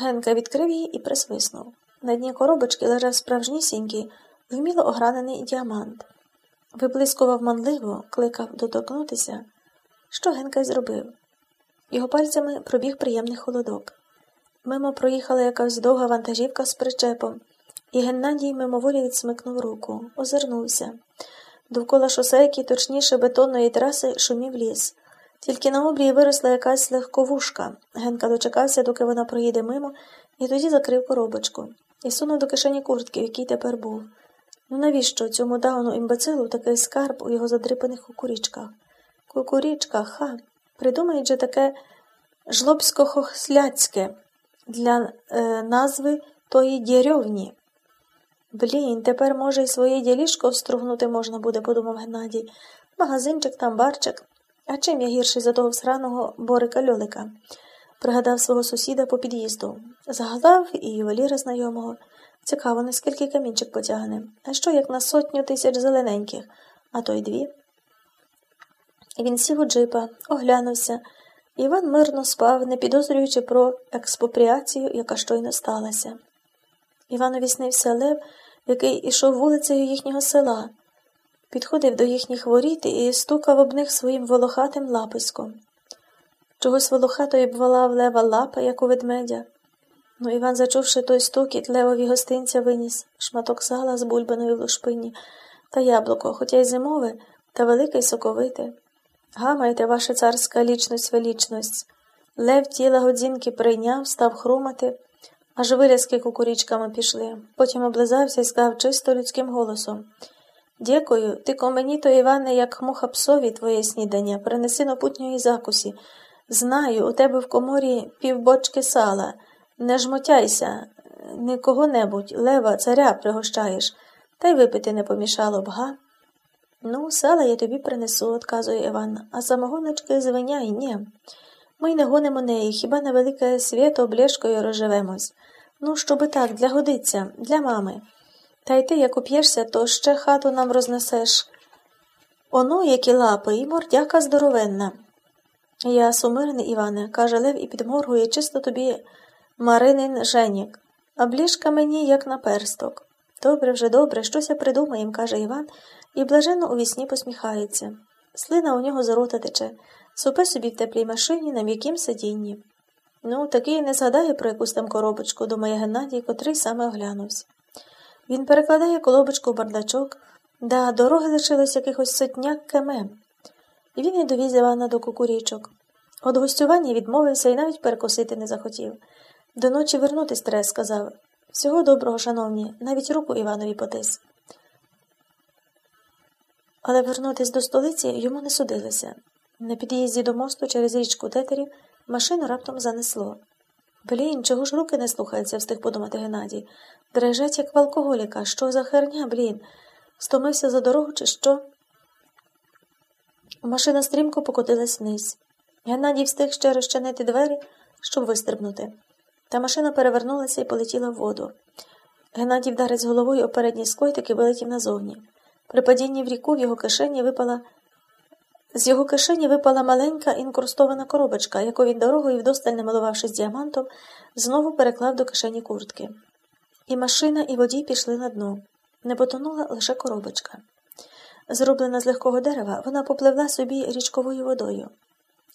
Генка відкрив її і присвиснув. На дні коробочки лежав справжнісінький, вміло огранений діамант. Виблискував манливо, кликав доторкнутися. Що Генка зробив? Його пальцями пробіг приємний холодок. Мимо проїхала якась довга вантажівка з причепом, і Геннадій мимоволі відсмикнув руку, озирнувся. Довкола шосейки, точніше бетонної траси, шумів ліс. Тільки на обрії виросла якась легковушка. Генка дочекався, доки вона проїде мимо, і тоді закрив коробочку і сунув до кишені куртки, в якій тепер був. Ну навіщо цьому дауну імбецилу такий скарб у його задрипаних кукурічках? Кукурічка, ха. Придумають же таке жлобсько-хохсляцьке для е, назви тої дєрьовні. Блін, тепер, може, й своє ділішко встругнути можна буде, подумав Геннадій. Магазинчик там барчик. А чим я гірший за того всраного Борика Льолика? Пригадав свого сусіда по під'їзду. Згадав і ювеліра знайомого. Цікаво, наскільки камінчик потягне. А що, як на сотню тисяч зелененьких, а то й дві. Він сів у джипа, оглянувся. Іван мирно спав, не підозрюючи про експопріацію, яка щойно сталася. Іванові снився лев, який ішов вулицею їхнього села, підходив до їхніх воріт і стукав об них своїм волохатим лаписьком. Чогось волохатої бвала в лева лапа, як у ведмедя. Ну, Іван, зачувши той стукіт, левові гостинця виніс шматок сала з бульбаною в лушпині та яблуко, хоча й зимове, та велике й соковите. Гамайте, ваша царська лічність велічність. Лев тіла годзінки прийняв, став хрумати, аж вилязки кукурічками пішли. Потім облизався і сказав чисто людським голосом Дякую, ти ко мені то, Іване, як муха псові твоє снідання, принеси напутньої закусі. Знаю, у тебе в коморі півбочки сала. Не жмотяйся, не кого-небудь, лева, царя пригощаєш, та й випити не помішало б, га? Ну, сала я тобі принесу, отказує Іван, а самогоночки звиняй, ні. Ми й не гонимо неї, хіба на велике свято облєшкою розживемось. Ну, щоби так, для годиться, для мами. Та й ти, як уп'єшся, то ще хату нам рознесеш. Оно, які лапи, і мордяка здоровенна. Я сумирний, Іване, каже Лев і підморгує чисто тобі Маринин женік, а бліжка мені, як на персток. Добре вже добре, щось я придумаєм, каже Іван, і блаженно у вісні посміхається. Слина у нього з тече, супе собі в теплій машині на м'якім сидінні. Ну, такий не згадає про якусь там коробочку, думає Геннадій, котрий саме оглянувся. Він перекладає колобочку в бардачок, да дороги лишилось якихось сотняк кеме. І він і довіз Івана до кукурічок. От гостювання відмовився і навіть перекусити не захотів. До ночі вернутись треба, сказав. Всього доброго, шановні, навіть руку Іванові потис. Але вернутись до столиці йому не судилося. На під'їзді до мосту через річку тетерів машину раптом занесло. Блін, чого ж руки не слухаються, встиг подумати Геннадій. Дрижать, як в алкоголіка. Що за херня, блін? Стомився за дорогу, чи що? Машина стрімко покотилась вниз. Геннадій встиг ще розчинити двері, щоб вистрибнути. Та машина перевернулася і полетіла в воду. Геннадій вдарить з головою о передній скло і вилетів назовні. При падінні в ріку в його кишені випала. З його кишені випала маленька інкрустована коробочка, яку він дорогою, вдосталь не милувавшись діамантом, знову переклав до кишені куртки. І машина, і водій пішли на дно. Не потонула лише коробочка. Зроблена з легкого дерева, вона попливла собі річковою водою.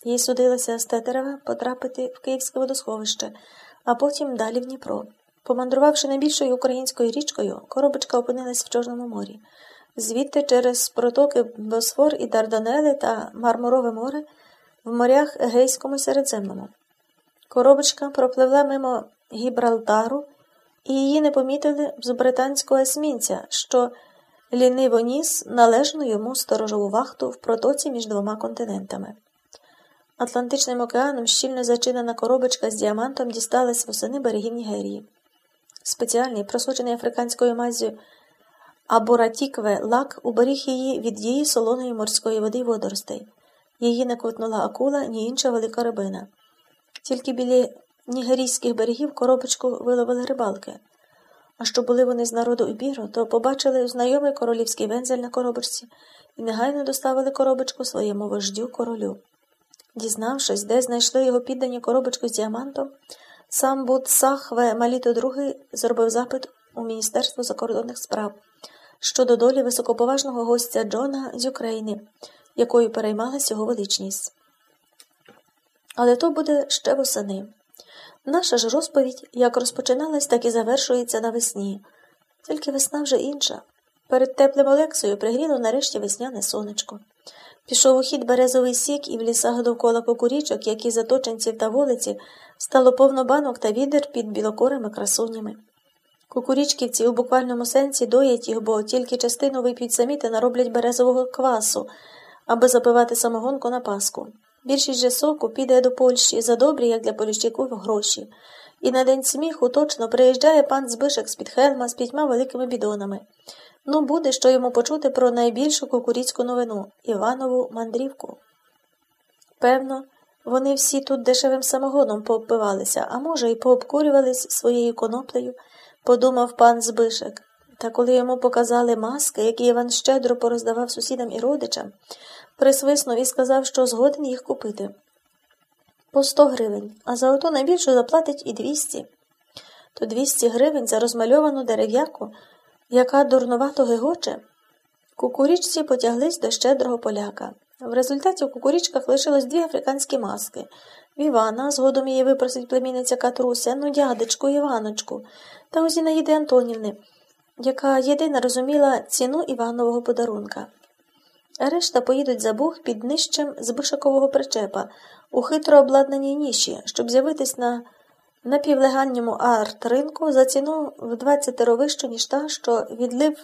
Їй судилося з тетерева потрапити в Київське водосховище, а потім далі в Дніпро. Помандрувавши найбільшою українською річкою, коробочка опинилась в Чорному морі. Звідти через протоки Босфор і Дарданели та Мармурове море в морях Егейському і Середземному. Коробочка пропливла мимо Гібралтару, і її не помітили з британського есмінця, що ліниво ніс належну йому сторожову вахту в протоці між двома континентами. Атлантичним океаном щільно зачинена коробочка з діамантом дісталась восени берегів Нігерії. Спеціальний, просочений африканською маззю аборатікве лак уберіг її від дії солоної морської води й водоростей. Її не ковтнула акула, ні інша велика рибина. Тільки біля нігерійських берегів коробочку виловили рибалки. А що були вони з народу Ібіру, то побачили знайомий королівський вензель на коробочці і негайно доставили коробочку своєму вождю королю. Дізнавшись, де знайшли його піддані коробочку з діамантом, Сам Будсахве Маліто II зробив запит у Міністерство закордонних справ щодо долі високоповажного гостя Джона з України, якою переймалась його величність. Але то буде ще восени. Наша ж розповідь як розпочиналась, так і завершується навесні. Тільки весна вже інша. Перед теплим Олексою пригріло нарешті весняне сонечко. Пішов у хід березовий сік, і в лісах довкола покурічок, як і заточенців та вулиці, стало повно банок та відер під білокорими красунями. Кукурічківці у буквальному сенсі доять їх, бо тільки частину вип'ють самі та нароблять березового квасу, аби запивати самогонку на паску. Більшість же соку піде до Польщі за добрі, як для поліщиків, гроші. І на день сміху точно приїжджає пан Збишек з під хелма з п'ятьма великими бідонами. Ну, буде, що йому почути про найбільшу кукуріцьку новину Іванову мандрівку. Певно, вони всі тут дешевим самогоном пообпивалися, а може, й пообкурювались своєю коноплею, подумав пан Збишек. Та коли йому показали маски, які Іван щедро пороздавав сусідам і родичам, присвиснув і сказав, що згоден їх купити. По сто гривень, а за ото найбільшу заплатить і двісті. То двісті гривень за розмальовану дерев'яку, яка дурнувато гигоче. Кукурічці потяглись до щедрого поляка. В результаті у кукурічках лишилось дві африканські маски. В Івана, згодом її випросить племінниця Катруся, ну, дядечку, Іваночку, та у Зінаїди Антонівни, яка єдина розуміла ціну Іванового подарунка. Решта поїдуть за Буг під нижчим збишакового причепа у хитро обладнаній ніші, щоб з'явитись на напівлегальному арт-ринку за ціну в 20 вищу, ніж та, що відлив,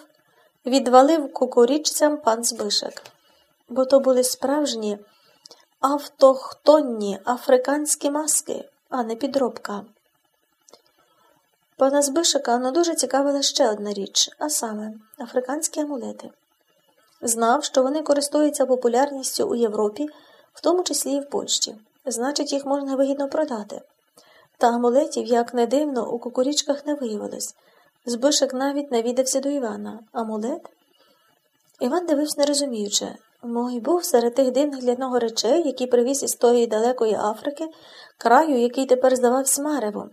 відвалив кукурічцям пан Збишек. Бо то були справжні автохтонні африканські маски, а не підробка. Пана Збишика не дуже цікавила ще одна річ, а саме африканські амулети. Знав, що вони користуються популярністю у Європі, в тому числі і в Польщі. Значить, їх можна вигідно продати. Та амулетів, як не дивно, у кукурічках не виявилось. Збишек навіть навідався до Івана. Амулет? Іван дивився нерозуміюче. Мой був серед тих дивних для нього речей, які привіз із тої далекої Африки, краю, який тепер здавався маревом.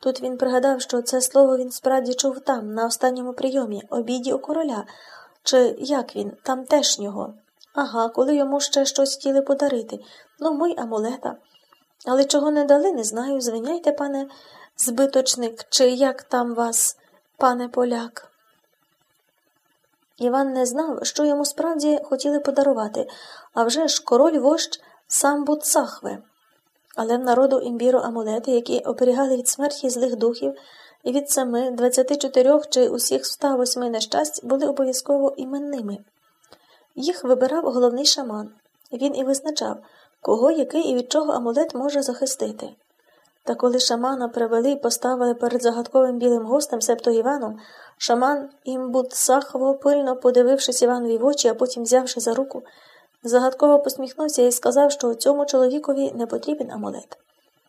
Тут він пригадав, що це слово він справді чув там, на останньому прийомі, обіді у короля, чи як він, тамтешнього. Ага, коли йому ще щось хотіли подарити. Ну, мой амулета. Але чого не дали, не знаю. Звиняйте, пане збиточник, чи як там вас, пане поляк. Іван не знав, що йому справді хотіли подарувати, а вже ж король вождь сам Буцахве. Але в народу імбіру амулети, які оберігали від смерті злих духів, і від семи, двадцяти чотирьох чи усіх ста восьми нещасть були обов'язково іменними. Їх вибирав головний шаман. Він і визначав, кого який і від чого амулет може захистити. Та коли шамана привели і поставили перед загадковим білим гостем, септо Іваном, шаман імбутсахово, пильно подивившись Іванові в очі, а потім взявши за руку, загадково посміхнувся і сказав, що цьому чоловікові не потрібен амулет.